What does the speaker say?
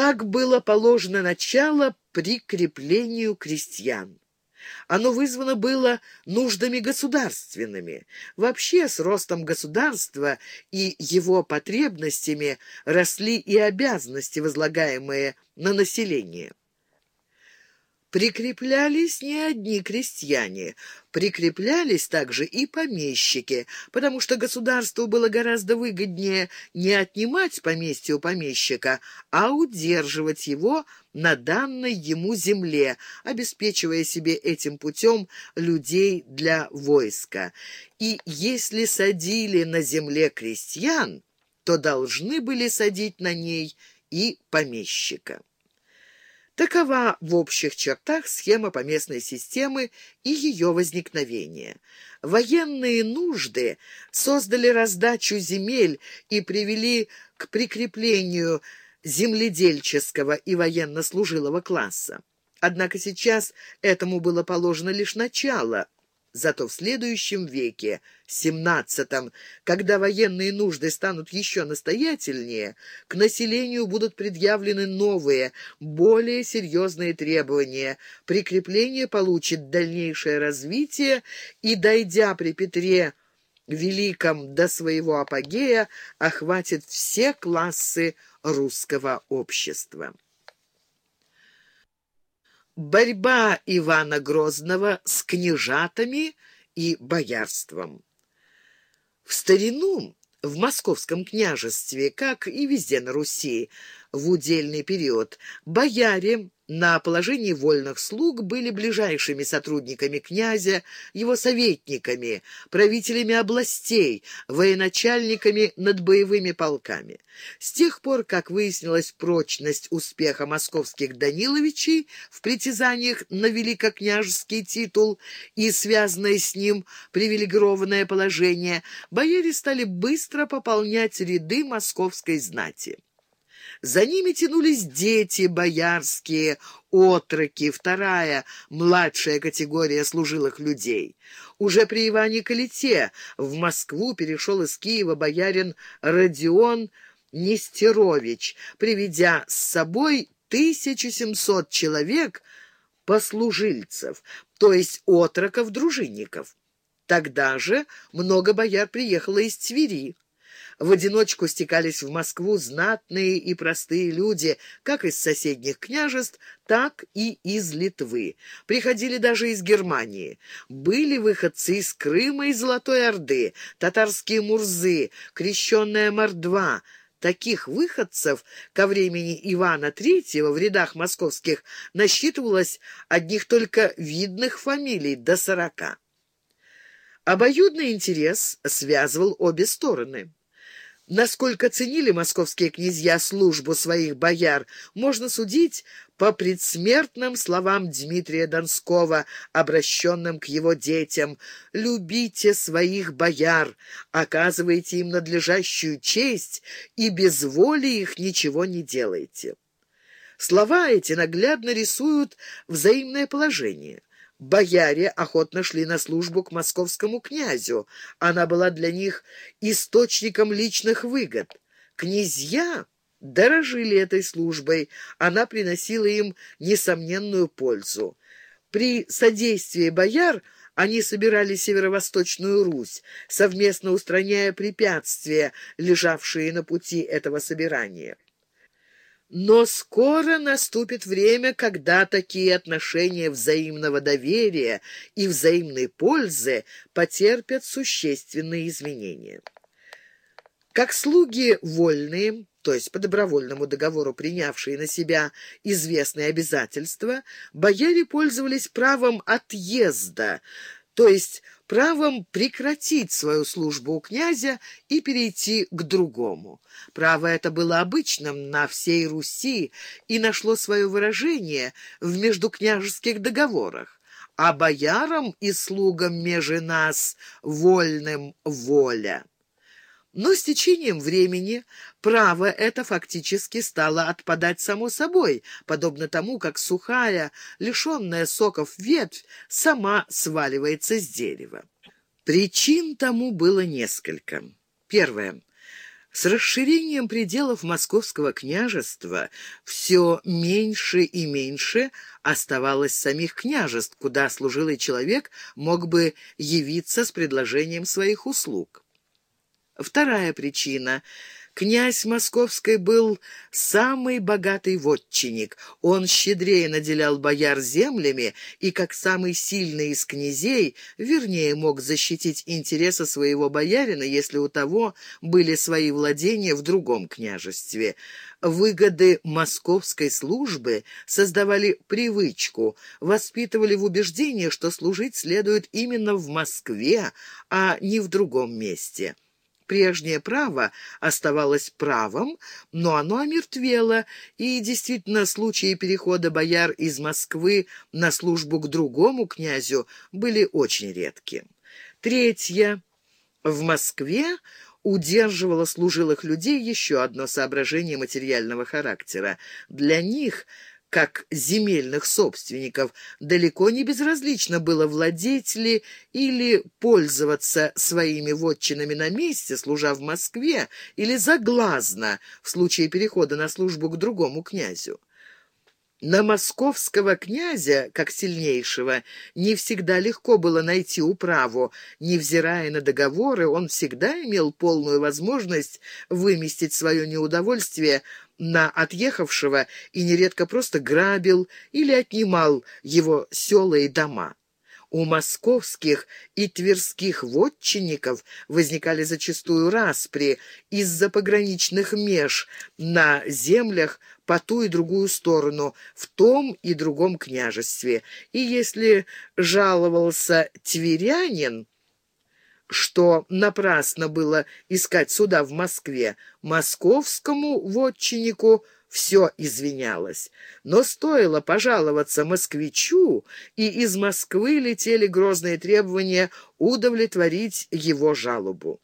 Так было положено начало прикреплению крестьян. Оно вызвано было нуждами государственными. Вообще, с ростом государства и его потребностями росли и обязанности, возлагаемые на население. Прикреплялись не одни крестьяне, прикреплялись также и помещики, потому что государству было гораздо выгоднее не отнимать поместье у помещика, а удерживать его на данной ему земле, обеспечивая себе этим путем людей для войска. И если садили на земле крестьян, то должны были садить на ней и помещика. Такова в общих чертах схема поместной системы и ее возникновения. Военные нужды создали раздачу земель и привели к прикреплению земледельческого и военнослужилого класса. Однако сейчас этому было положено лишь начало – Зато в следующем веке, XVII, когда военные нужды станут еще настоятельнее, к населению будут предъявлены новые, более серьезные требования. Прикрепление получит дальнейшее развитие и, дойдя при Петре Великом до своего апогея, охватит все классы русского общества. Борьба Ивана Грозного с княжатами и боярством. В старину в московском княжестве, как и везде на Руси, в удельный период, бояре на положении вольных слуг были ближайшими сотрудниками князя, его советниками, правителями областей, военачальниками над боевыми полками. С тех пор, как выяснилась прочность успеха московских Даниловичей в притязаниях на великокняжеский титул и связанное с ним привилегированное положение, бояре стали быстро пополнять ряды московской знати. За ними тянулись дети боярские, отроки, вторая, младшая категория служилых людей. Уже при Иване Калите в Москву перешел из Киева боярин Родион Нестерович, приведя с собой 1700 человек послужильцев, то есть отроков-дружинников. Тогда же много бояр приехало из Твери. В одиночку стекались в Москву знатные и простые люди, как из соседних княжеств, так и из Литвы. Приходили даже из Германии. Были выходцы из Крыма и Золотой Орды, татарские мурзы, крещенная Мордва. Таких выходцев ко времени Ивана III в рядах московских насчитывалось одних только видных фамилий до сорока. Обоюдный интерес связывал обе стороны. Насколько ценили московские князья службу своих бояр, можно судить по предсмертным словам Дмитрия Донского, обращенным к его детям. «Любите своих бояр, оказывайте им надлежащую честь, и без воли их ничего не делайте». Слова эти наглядно рисуют взаимное положение. Бояре охотно шли на службу к московскому князю. Она была для них источником личных выгод. Князья дорожили этой службой, она приносила им несомненную пользу. При содействии бояр они собирали Северо-Восточную Русь, совместно устраняя препятствия, лежавшие на пути этого собирания. Но скоро наступит время, когда такие отношения взаимного доверия и взаимной пользы потерпят существенные изменения. Как слуги вольные, то есть по добровольному договору принявшие на себя известные обязательства, бояре пользовались правом отъезда, то есть правом прекратить свою службу у князя и перейти к другому. Право это было обычным на всей Руси и нашло свое выражение в междукняжеских договорах. А боярам и слугам межи нас вольным воля. Но с течением времени право это фактически стало отпадать само собой, подобно тому, как сухая, лишенная соков ветвь сама сваливается с дерева. Причин тому было несколько. Первое. С расширением пределов московского княжества все меньше и меньше оставалось самих княжеств, куда служилый человек мог бы явиться с предложением своих услуг. Вторая причина — Князь Московский был самый богатый вотчинник. Он щедрее наделял бояр землями и, как самый сильный из князей, вернее, мог защитить интересы своего боярина, если у того были свои владения в другом княжестве. Выгоды московской службы создавали привычку, воспитывали в убеждении, что служить следует именно в Москве, а не в другом месте. Прежнее право оставалось правом, но оно омертвело, и действительно случаи перехода бояр из Москвы на службу к другому князю были очень редки. Третье. В Москве удерживало служилых людей еще одно соображение материального характера. Для них – как земельных собственников, далеко не безразлично было владеть ли или пользоваться своими вотчинами на месте, служа в Москве, или заглазно в случае перехода на службу к другому князю. На московского князя, как сильнейшего, не всегда легко было найти управу. Невзирая на договоры, он всегда имел полную возможность выместить свое неудовольствие на отъехавшего и нередко просто грабил или отнимал его села и дома. У московских и тверских вотчинников возникали зачастую распри из-за пограничных меж на землях по ту и другую сторону, в том и другом княжестве. И если жаловался тверянин, что напрасно было искать суда в Москве. Московскому вотчиннику все извинялось. Но стоило пожаловаться москвичу, и из Москвы летели грозные требования удовлетворить его жалобу.